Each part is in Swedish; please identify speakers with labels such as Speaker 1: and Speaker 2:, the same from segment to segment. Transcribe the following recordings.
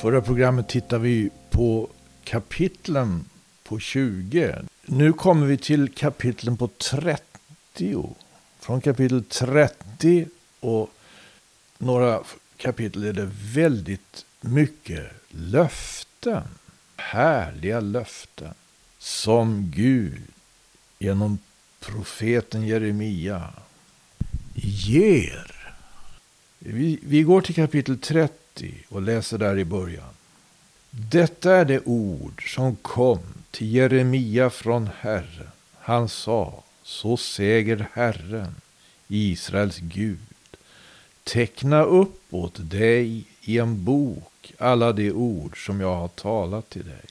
Speaker 1: Förra programmet tittade vi på kapitlen på 20. Nu kommer vi till kapitlen på 30. Från kapitel 30 och några kapitel är det väldigt mycket löften. Härliga löften. Som Gud genom profeten Jeremia ger. Vi, vi går till kapitel 30 och läser där i början. Detta är det ord som kom till Jeremia från Herren. Han sa, så säger Herren, Israels Gud. Teckna upp åt dig i en bok alla de ord som jag har talat till dig.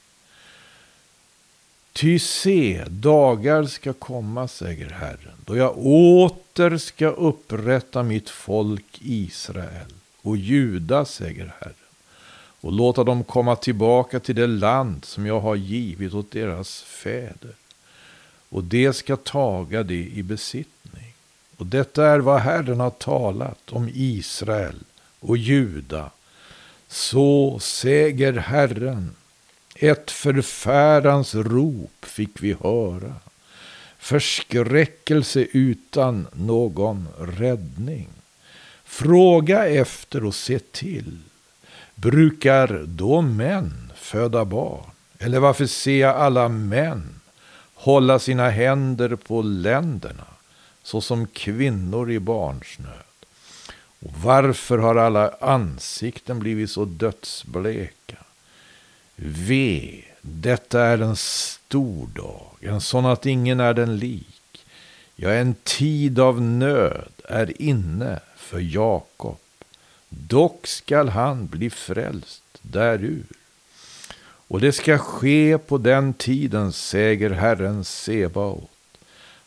Speaker 1: Ty se, dagar ska komma, säger Herren, då jag åter ska upprätta mitt folk Israel och Juda, säger Herren, och låta dem komma tillbaka till det land som jag har givit åt deras fäder. Och det ska taga det i besittning. Och detta är vad Herren har talat om Israel och Juda. Så säger Herren, ett förfärans rop fick vi höra. Förskräckelse utan någon räddning. Fråga efter och se till. Brukar då män föda barn? Eller varför ser jag alla män hålla sina händer på länderna, såsom kvinnor i barnsnöd? Och varför har alla ansikten blivit så dödsbleka? Ve, detta är en stor dag, en sån att ingen är den lik. Ja, en tid av nöd är inne för Jakob. Dock skall han bli frälst därur. Och det ska ske på den tiden, säger Herren Sebaot,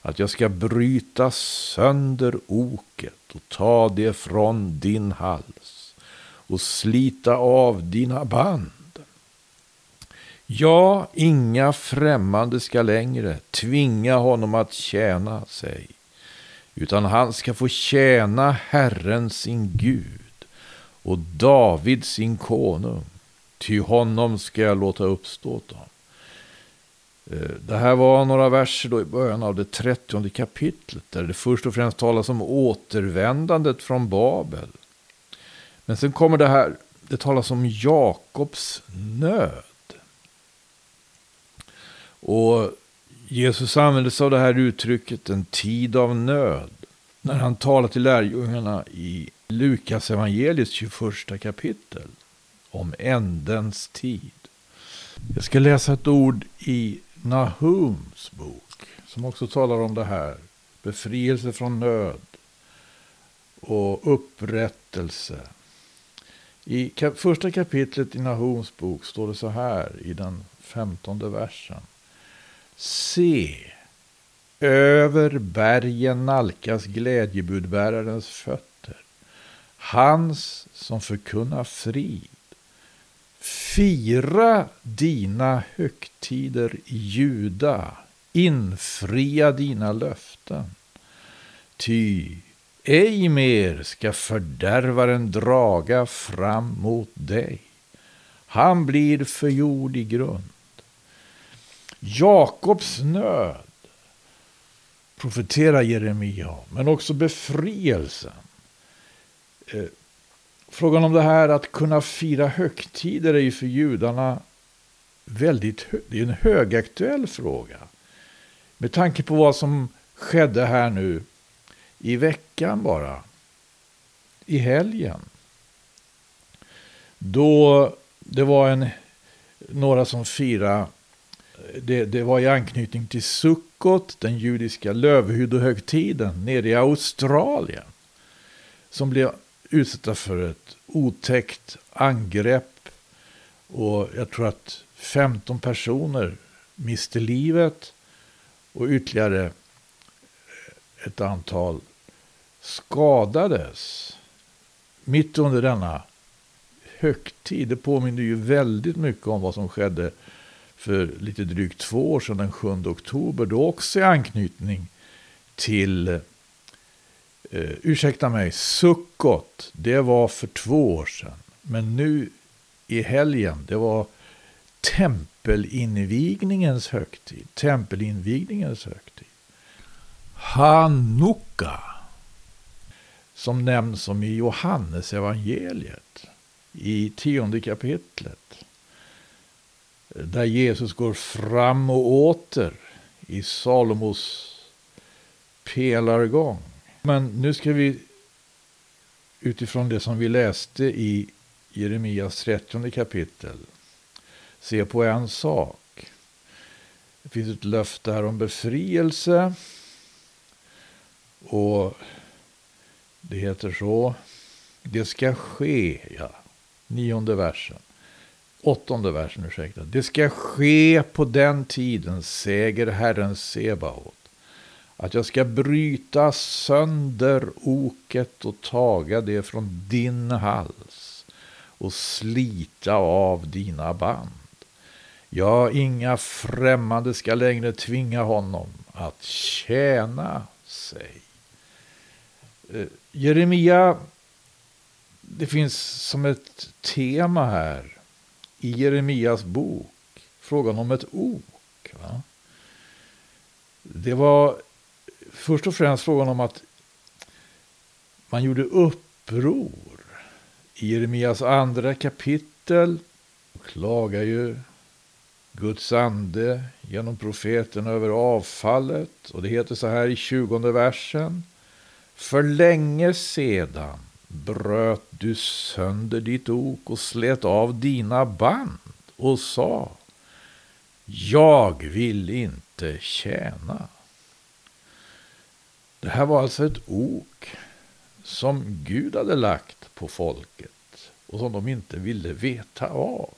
Speaker 1: att jag ska bryta sönder oket och ta det från din hals och slita av dina band. Ja, inga främmande ska längre tvinga honom att tjäna sig, utan han ska få tjäna Herren sin Gud och David sin konung, ty honom ska jag låta uppståta. Eh, det här var några verser då i början av det trettionde kapitlet, där det först och främst talas om återvändandet från Babel. Men sen kommer det här, det talas om Jakobs nöd. Och Jesus använder sig av det här uttrycket, en tid av nöd, när han talar till lärjungarna i Lukas evangeliets 21 kapitel om ändens tid. Jag ska läsa ett ord i Nahums bok som också talar om det här. Befrielse från nöd och upprättelse. I första kapitlet i Nahums bok står det så här i den femtonde versen. Se, över bergen nalkas glädjebudbärarens fötter. Hans som förkunnar frid. Fira dina högtider i Juda. Infria dina löften. Ty ej mer ska fördärvaren draga fram mot dig. Han blir förgjord i grund. Jakobs nöd profeterar Jeremia men också befrielsen. Eh, frågan om det här att kunna fira högtider är ju för judarna väldigt det är en högaktuell fråga. Med tanke på vad som skedde här nu i veckan bara. I helgen. Då det var en, några som firade det, det, var i anknytning till Sukkot, den judiska lövhyddohögtiden nere i Australien. Som blev utsatta för ett otäckt angrepp. Och jag tror att 15 personer miste livet. Och ytterligare ett antal skadades. Mitt under denna högtid. Det påminner ju väldigt mycket om vad som skedde för lite drygt två år sedan, den 7 oktober, då också i anknytning till, eh, ursäkta mig, Sukkot. Det var för två år sedan. Men nu i helgen, det var tempelinvigningens högtid. Tempelinvigningens högtid. Hanukka. Som nämns som i Johannes evangeliet i tionde kapitlet. Där Jesus går fram och åter i Salomos pelargång. Men nu ska vi utifrån det som vi läste i Jeremias 30 kapitel se på en sak. Det finns ett löfte här om befrielse. Och det heter så. Det ska ske, ja. Nionde versen. Åttonde versen, ursäkta. Det ska ske på den tiden, säger Herren Sebaot att jag ska bryta sönder oket och taga det från din hals och slita av dina band. Ja, inga främmande ska längre tvinga honom att tjäna sig. Eh, Jeremia, det finns som ett tema här i Jeremias bok, frågan om ett ok. Va? Det var först och främst frågan om att man gjorde uppror. I Jeremias andra kapitel klagar ju Guds ande genom profeten över avfallet. Och det heter så här i tjugonde versen. För länge sedan bröt du sönder ditt ok och slet av dina band och sa Jag vill inte tjäna. Det här var alltså ett ok som Gud hade lagt på folket och som de inte ville veta av.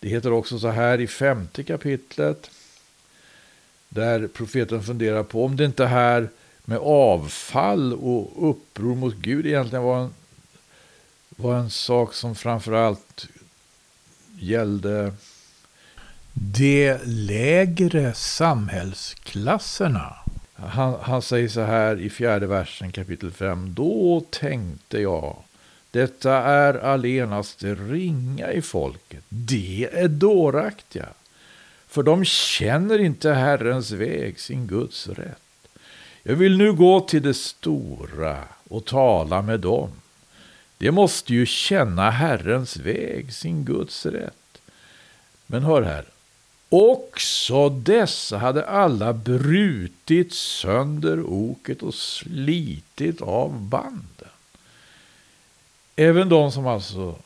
Speaker 1: Det heter också så här i femte kapitlet där profeten funderar på om det inte här med avfall och uppror mot Gud egentligen var en, var en sak som framförallt gällde de lägre samhällsklasserna. Han, han säger så här i fjärde versen kapitel 5. Då tänkte jag, detta är allenast det ringa i folket. De är dåraktiga. För de känner inte Herrens väg, sin Guds rätt. Jag vill nu gå till det stora och tala med dem. De måste ju känna Herrens väg, sin Guds rätt. Men hör här, Också dessa hade alla brutit sönder oket och slitit av banden. Även de som alltså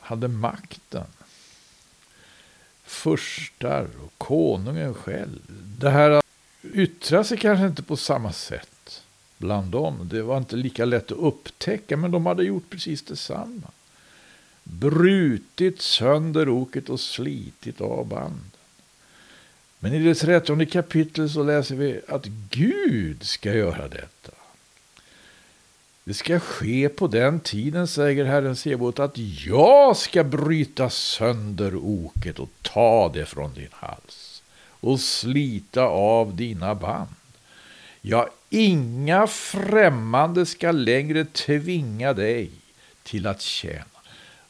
Speaker 1: hade makten. Förstar och konungen själv. Det här Yttra sig kanske inte på samma sätt bland dem. Det var inte lika lätt att upptäcka, men de hade gjort precis detsamma. Brutit sönder oket och slitit av banden. Men i det trettonde kapitlet så läser vi att Gud ska göra detta. Det ska ske på den tiden, säger Herren Sebot, att jag ska bryta sönder oket och ta det från din hals och slita av dina band. Ja, inga främmande ska längre tvinga dig till att tjäna.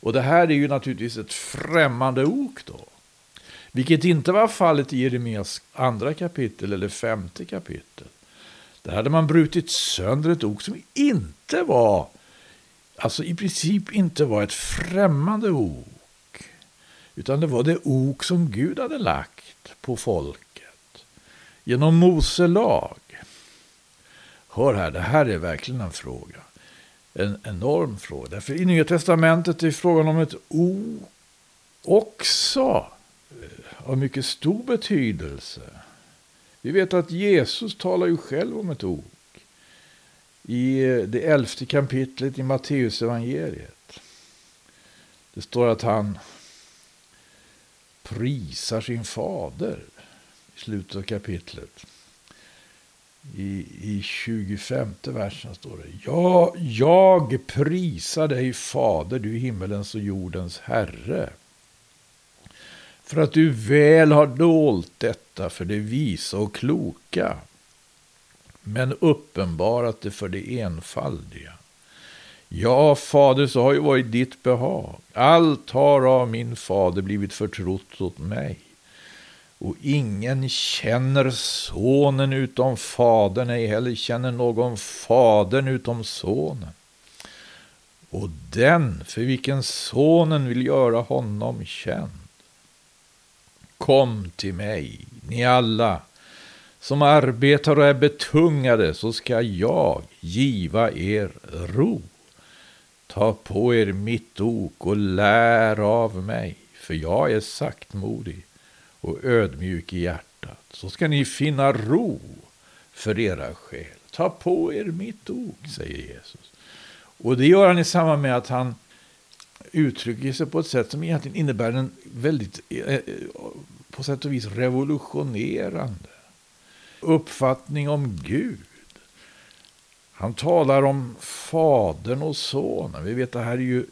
Speaker 1: Och det här är ju naturligtvis ett främmande ok då. Vilket inte var fallet i Jeremias andra kapitel eller femte kapitel. Där hade man brutit sönder ett ok som inte var, alltså i princip inte var ett främmande ok. Utan det var det ok som Gud hade lagt på folket. Genom Mose lag. Hör här, det här är verkligen en fråga. En enorm fråga. Därför i Nya Testamentet är frågan om ett ok också eh, av mycket stor betydelse. Vi vet att Jesus talar ju själv om ett ok. I eh, det elfte kapitlet i Matteus evangeliet. Det står att han prisar sin fader i slutet av kapitlet. I, i 25 versen står det. Ja, jag prisar dig fader, du himmelens och jordens herre för att du väl har dolt detta för det visa och kloka, men uppenbarat det för det enfaldiga. Ja, fader, så har ju varit ditt behag. Allt har av min fader blivit förtrott åt mig. Och ingen känner sonen utom fadern, ej heller känner någon fadern utom sonen. Och den för vilken sonen vill göra honom känd. Kom till mig, ni alla som arbetar och är betungade, så ska jag giva er ro. Ta på er mitt ok och lär av mig, för jag är saktmodig och ödmjuk i hjärtat. Så ska ni finna ro för era själ. Ta på er mitt ok, säger Jesus. Och det gör han i samband med att han uttrycker sig på ett sätt som egentligen innebär en väldigt, eh, eh, på sätt och vis revolutionerande uppfattning om Gud. Han talar om Fadern och Sonen. Vi vet att det här är ju,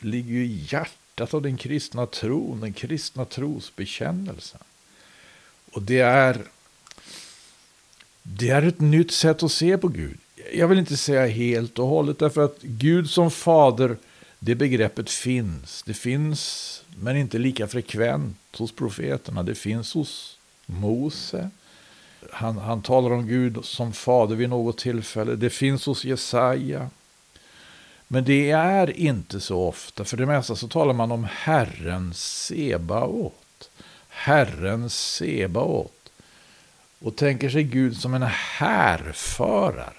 Speaker 1: ligger ju i hjärtat av den kristna tron, den kristna trosbekännelsen. Och det är, det är ett nytt sätt att se på Gud. Jag vill inte säga helt och hållet, därför att Gud som fader, det begreppet finns. Det finns, men inte lika frekvent hos profeterna. Det finns hos Mose, han, han talar om Gud som fader vid något tillfälle. Det finns hos Jesaja. Men det är inte så ofta. För det mesta så talar man om Herren Sebaot. Herren Sebaot. Och tänker sig Gud som en härförare.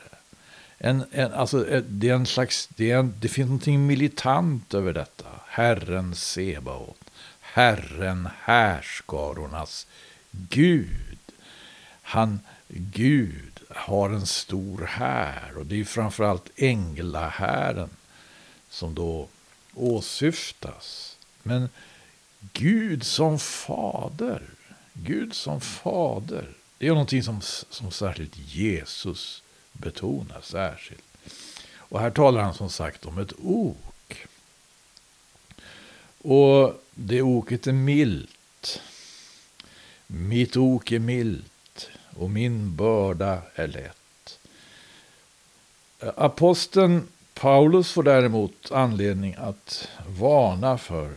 Speaker 1: En, en, alltså, det, är en slags, det, är en, det finns någonting militant över detta. Herren Sebaot. Herren härskarornas Gud han, Gud, har en stor här. Och det är framförallt änglahären som då åsyftas. Men Gud som fader, Gud som fader, det är någonting som, som särskilt Jesus betonar särskilt. Och här talar han som sagt om ett ok. Och det oket är milt. Mitt ok är milt och min börda är lätt. Aposteln Paulus får däremot anledning att varna för,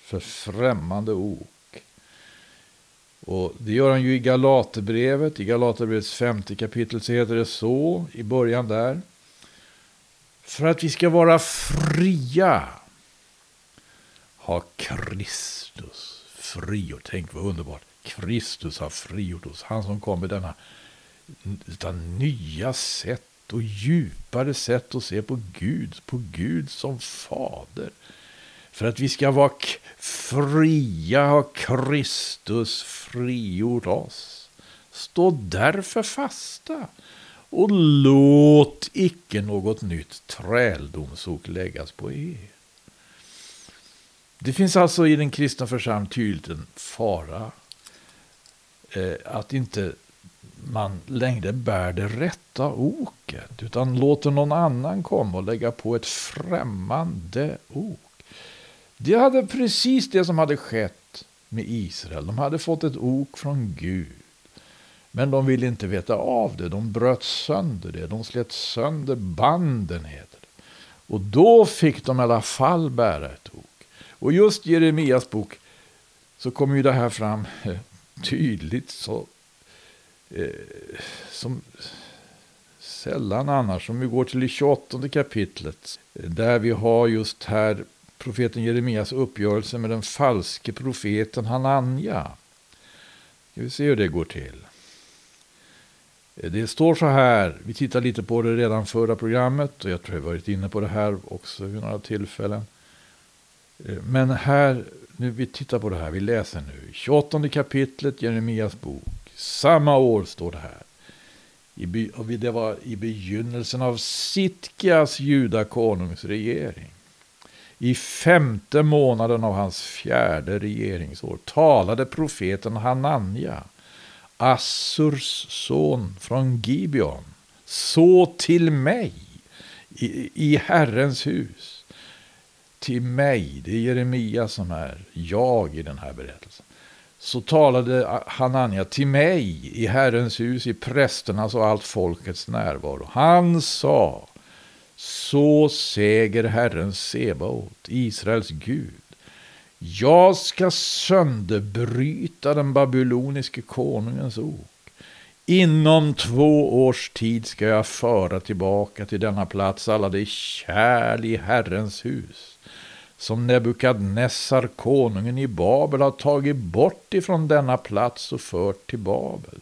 Speaker 1: för främmande ok. Och det gör han ju i Galaterbrevet. I Galaterbrevets femte kapitel så heter det så i början där. För att vi ska vara fria har Kristus frigjort. Tänk vad underbart. Kristus har frigjort oss. Han som kom med denna utan nya sätt och djupare sätt att se på Gud, på Gud som fader. För att vi ska vara fria har Kristus frigjort oss. Stå därför fasta och låt icke något nytt träldomsok läggas på er. Det finns alltså i den kristna församlingen tydligt en fara Eh, att inte man längre bär det rätta oket, utan låter någon annan komma och lägga på ett främmande ok. Det hade precis det som hade skett med Israel. De hade fått ett ok från Gud. Men de ville inte veta av det. De bröt sönder det. De slet sönder banden, heter det. Och då fick de i alla fall bära ett ok. Och just i Jeremias bok så kommer ju det här fram tydligt så eh, som sällan annars. Om vi går till det 28 kapitlet. Där vi har just här profeten Jeremias uppgörelse med den falske profeten Hananja. Ska vi se hur det går till. Det står så här, vi tittar lite på det redan förra programmet och jag tror jag varit inne på det här också vid några tillfällen. Eh, men här nu, vi tittar på det här, vi läser nu. 28 kapitlet, Jeremias bok. Samma år står det här. I, och det var i begynnelsen av Sitkias judakonungs regering. I femte månaden av hans fjärde regeringsår talade profeten Hananja, Assurs son från Gibeon, så till mig i, i Herrens hus till mig, det är Jeremia som är jag i den här berättelsen. Så talade Hanania till mig i Herrens hus, i prästernas och allt folkets närvaro. Han sa, Så säger Herren Sebaot, Israels Gud. Jag ska sönderbryta den babyloniske konungens ok. Inom två års tid ska jag föra tillbaka till denna plats alla de kärl i Herrens hus som Nebukadnessar, konungen i Babel, har tagit bort ifrån denna plats och fört till Babel.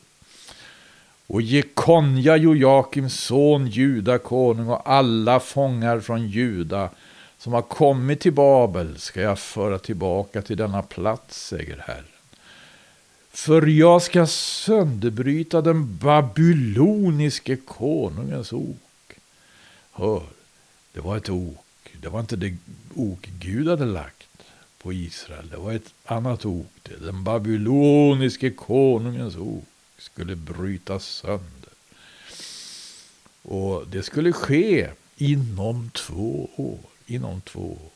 Speaker 1: Och Jekonja, Jojakims son, Juda konung och alla fångar från Juda som har kommit till Babel ska jag föra tillbaka till denna plats, säger Herren. För jag ska sönderbryta den babyloniske konungens ok. Hör, det var ett ok. Det var inte det ok Gud hade lagt på Israel. Det var ett annat ok. Den babyloniske konungens ok skulle brytas sönder. Och det skulle ske inom två år. Inom två år.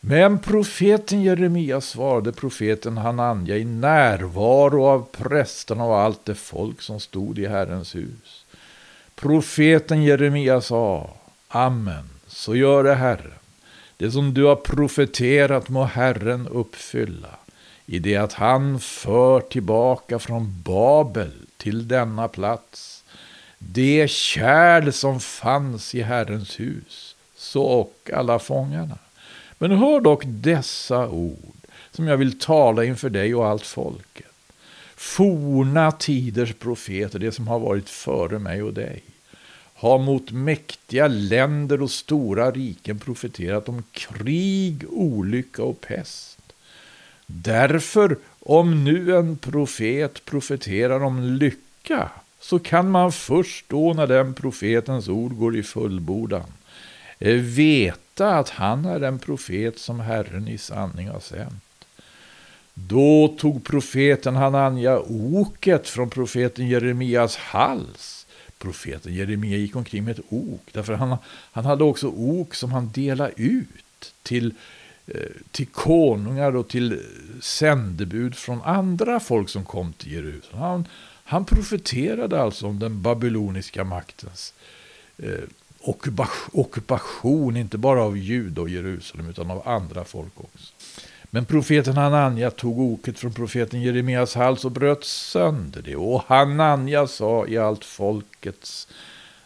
Speaker 1: Men profeten Jeremia svarade profeten Hananja i närvaro av prästerna och allt det folk som stod i Herrens hus. Profeten Jeremia sa, Amen, så gör det Herren. Det som du har profeterat må Herren uppfylla i det att han för tillbaka från Babel till denna plats det kärl som fanns i Herrens hus, så och alla fångarna. Men hör dock dessa ord som jag vill tala inför dig och allt folket. Forna tiders profeter, det som har varit före mig och dig, har mot mäktiga länder och stora riken profeterat om krig, olycka och pest. Därför, om nu en profet profeterar om lycka, så kan man först då när den profetens ord går i fullbordan eh, veta att han är den profet som Herren i sanning har sänt. Då tog profeten Hananja oket från profeten Jeremias hals. Profeten Jeremia gick omkring med ett ok, därför han, han hade också ok som han delade ut till eh, till konungar och till sändebud från andra folk som kom till Jerusalem. Han, han profeterade alltså om den babyloniska maktens eh, ockupation, inte bara av Juda och Jerusalem, utan av andra folk också. Men profeten Hananja tog oket från profeten Jeremias hals och bröt sönder det. Och Hananja sa i allt folkets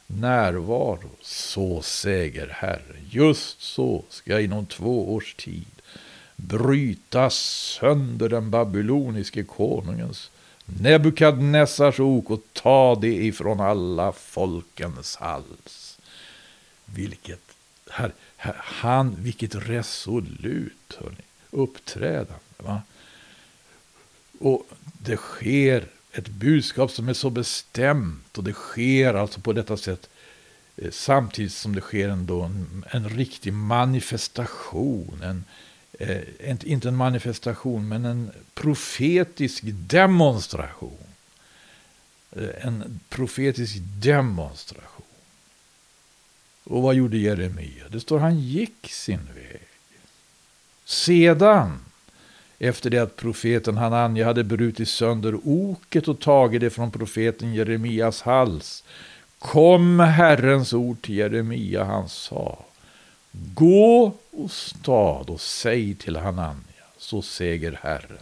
Speaker 1: närvaro. Så säger Herren, just så ska jag inom två års tid bryta sönder den babyloniske konungens Nebukadnessars ok och ta det ifrån alla folkens hals. Vilket, här, här, han, vilket resolut hörni, uppträdande. Va? Och det sker ett budskap som är så bestämt och det sker alltså på detta sätt eh, samtidigt som det sker ändå en, en riktig manifestation. En, eh, en, inte en manifestation, men en profetisk demonstration. Eh, en profetisk demonstration. Och vad gjorde Jeremia? Det står han gick sin väg. Sedan efter det att profeten Hananja hade brutit sönder oket och tagit det från profeten Jeremias hals, kom Herrens ord till Jeremia, han sa, gå och stad och säg till Hananja, så säger Herren,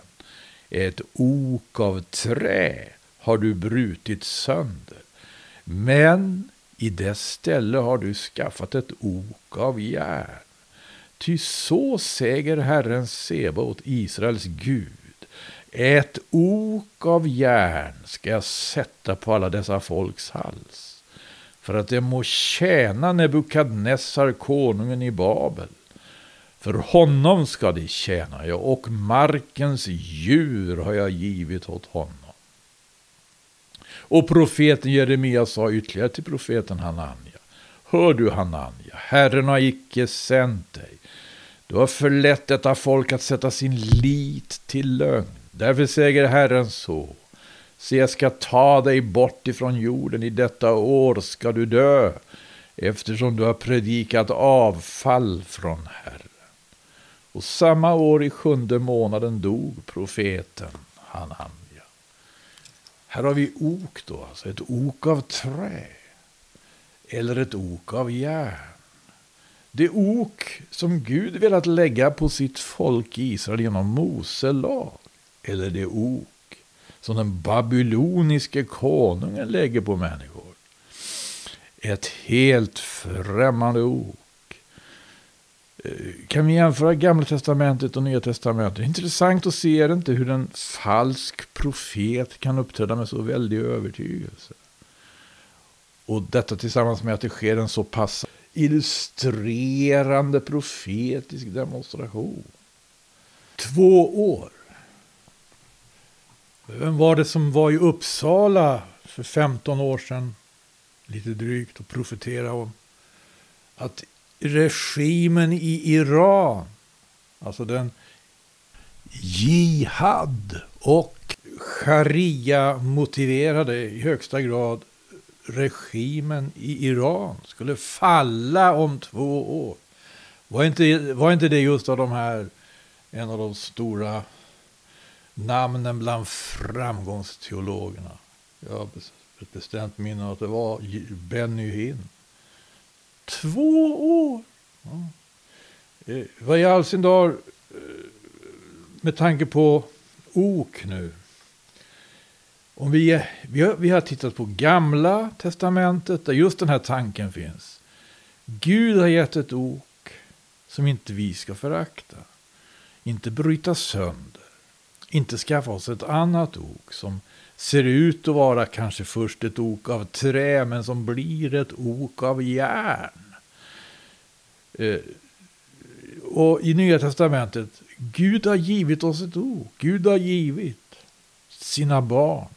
Speaker 1: ett ok av trä har du brutit sönder, men i dess ställe har du skaffat ett ok av järn. Ty så säger Herren Sebaot, Israels Gud. Ett ok av järn ska jag sätta på alla dessa folks hals, för att det må tjäna Nebukadnessar, konungen i Babel. För honom ska de tjäna, ja, och markens djur har jag givit åt honom. Och profeten Jeremia sa ytterligare till profeten Hananja. Hör du Hananja, Herren har icke sänt dig du har förlett detta folk att sätta sin lit till lögn. Därför säger Herren så. Se, jag ska ta dig bort ifrån jorden. I detta år ska du dö, eftersom du har predikat avfall från Herren. Och samma år i sjunde månaden dog profeten Hananja. Här har vi ok då, alltså ett ok av trä. Eller ett ok av järn. Det ok som Gud velat lägga på sitt folk i Israel genom Mose lag. Eller det ok som den babyloniske konungen lägger på människor. Ett helt främmande ok. Eh, kan vi jämföra Gamla Testamentet och Nya Testamentet? Intressant att se, är det inte, hur en falsk profet kan uppträda med så väldig övertygelse. Och detta tillsammans med att det sker en så pass illustrerande profetisk demonstration. Två år. Vem var det som var i Uppsala för 15 år sedan, lite drygt, och profeterade om att regimen i Iran, alltså den jihad och sharia-motiverade i högsta grad regimen i Iran skulle falla om två år. Var inte, var inte det just av de här, en av de stora namnen bland framgångsteologerna? Jag har ett bestämt minne att det var Benny Hinn. Två år! Ja. Eh, vad i all sin dar, eh, med tanke på ok nu, om vi, vi, har, vi har tittat på gamla testamentet där just den här tanken finns. Gud har gett ett ok som inte vi ska förakta. Inte bryta sönder. Inte skaffa oss ett annat ok som ser ut att vara kanske först ett ok av trä men som blir ett ok av järn. Eh, och i Nya Testamentet, Gud har givit oss ett ok. Gud har givit sina barn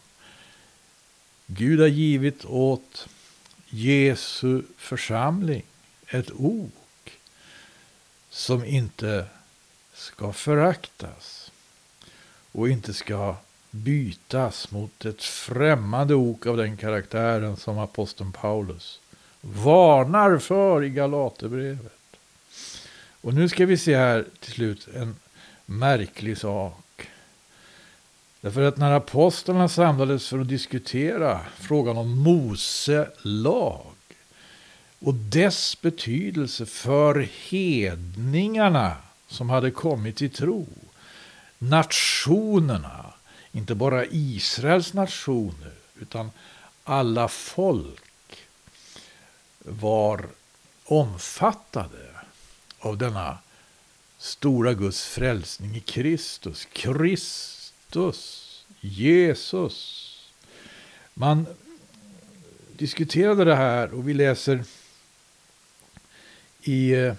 Speaker 1: Gud har givit åt Jesu församling ett ok som inte ska föraktas och inte ska bytas mot ett främmande ok av den karaktären som aposteln Paulus varnar för i Galaterbrevet. Och nu ska vi se här till slut en märklig sak. Därför att när apostlarna samlades för att diskutera frågan om Mose lag och dess betydelse för hedningarna som hade kommit till tro, nationerna, inte bara Israels nationer, utan alla folk var omfattade av denna stora Guds frälsning i Kristus. Kristus Kristus, Jesus. Man diskuterade det här och vi läser i eh,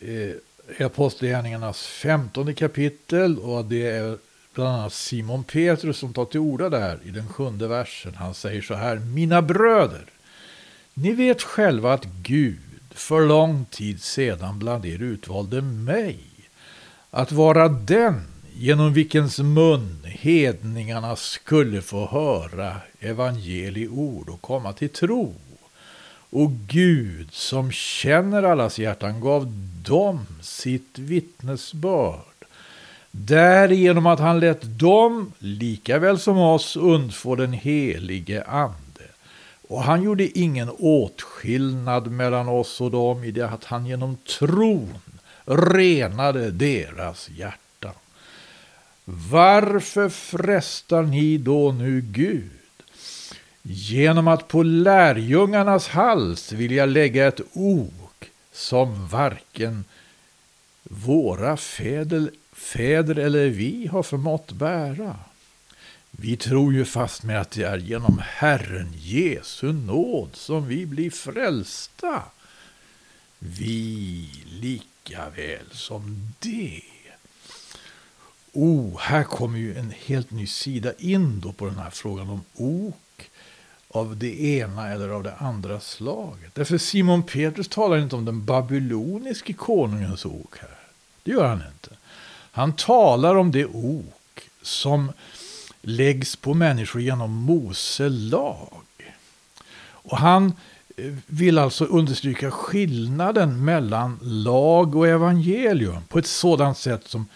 Speaker 1: eh Apostlagärningarnas femtonde kapitel och det är bland annat Simon Petrus som tar till orda där i den sjunde versen. Han säger så här, mina bröder, ni vet själva att Gud för lång tid sedan bland er utvalde mig att vara den genom vilkens mun hedningarna skulle få höra evangeliord och komma till tro. Och Gud som känner allas hjärtan gav dem sitt vittnesbörd. Därigenom att han lät dem, lika väl som oss, undfå den helige ande. Och han gjorde ingen åtskillnad mellan oss och dem i det att han genom tron renade deras hjärtan. Varför frestar ni då nu Gud? Genom att på lärjungarnas hals vilja lägga ett ok som varken våra fäder, fäder eller vi har förmått bära. Vi tror ju fast med att det är genom Herren Jesu nåd som vi blir frälsta. Vi lika väl som det. Oh, här kommer ju en helt ny sida in då på den här frågan om ok av det ena eller av det andra slaget. Därför Simon Petrus talar inte om den babyloniske konungens ok här. Det gör han inte. Han talar om det ok som läggs på människor genom Mose lag. Och han eh, vill alltså understryka skillnaden mellan lag och evangelium på ett sådant sätt som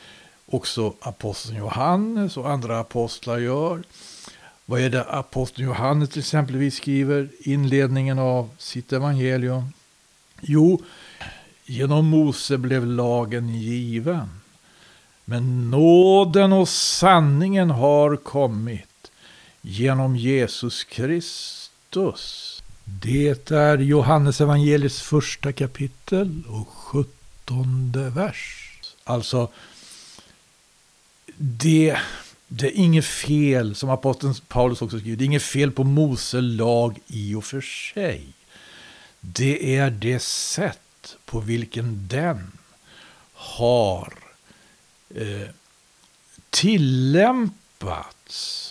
Speaker 1: också aposteln Johannes och andra apostlar gör. Vad är det aposteln Johannes till exempelvis skriver inledningen av sitt evangelium? Jo, genom Mose blev lagen given. Men nåden och sanningen har kommit genom Jesus Kristus. Det är Johannes evangeliets första kapitel och sjuttonde vers. Alltså, det, det är inget fel, som aposteln Paulus också skriver, det är inget fel på Mose lag i och för sig. Det är det sätt på vilken den har eh, tillämpats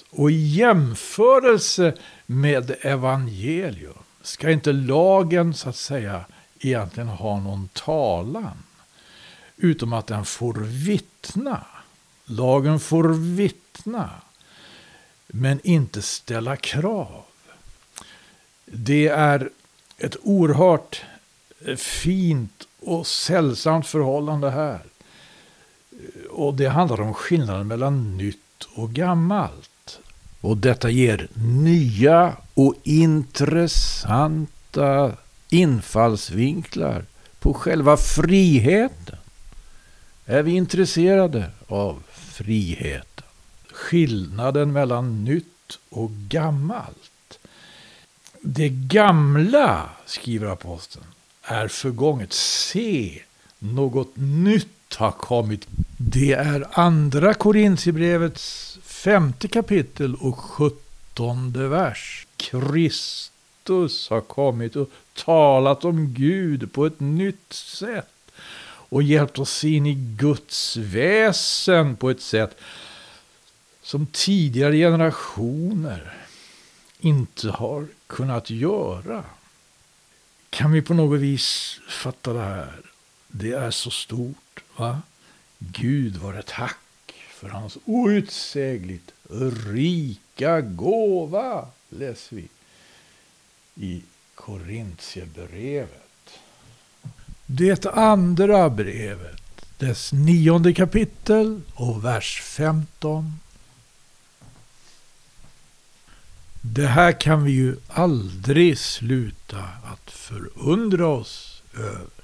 Speaker 1: och i jämförelse med evangelium ska inte lagen så att säga egentligen ha någon talan. Utom att den får vittna. Lagen får vittna. Men inte ställa krav. Det är ett oerhört eh, fint och sällsamt förhållande här. Och det handlar om skillnaden mellan nytt och gammalt. Och detta ger nya och intressanta infallsvinklar på själva friheten. Är vi intresserade av friheten? Skillnaden mellan nytt och gammalt. Det gamla, skriver aposteln, är förgånget. Se, något nytt har kommit. Det är andra Korintierbrevets femte kapitel och sjuttonde vers. Kristus har kommit och talat om Gud på ett nytt sätt och hjälpt oss in i Guds väsen på ett sätt som tidigare generationer inte har kunnat göra. Kan vi på något vis fatta det här? Det är så stort. va? Gud var ett tack för hans outsägligt rika gåva, läser vi i Korintierbrevet. Det andra brevet, dess nionde kapitel och vers 15. Det här kan vi ju aldrig sluta att förundra oss över.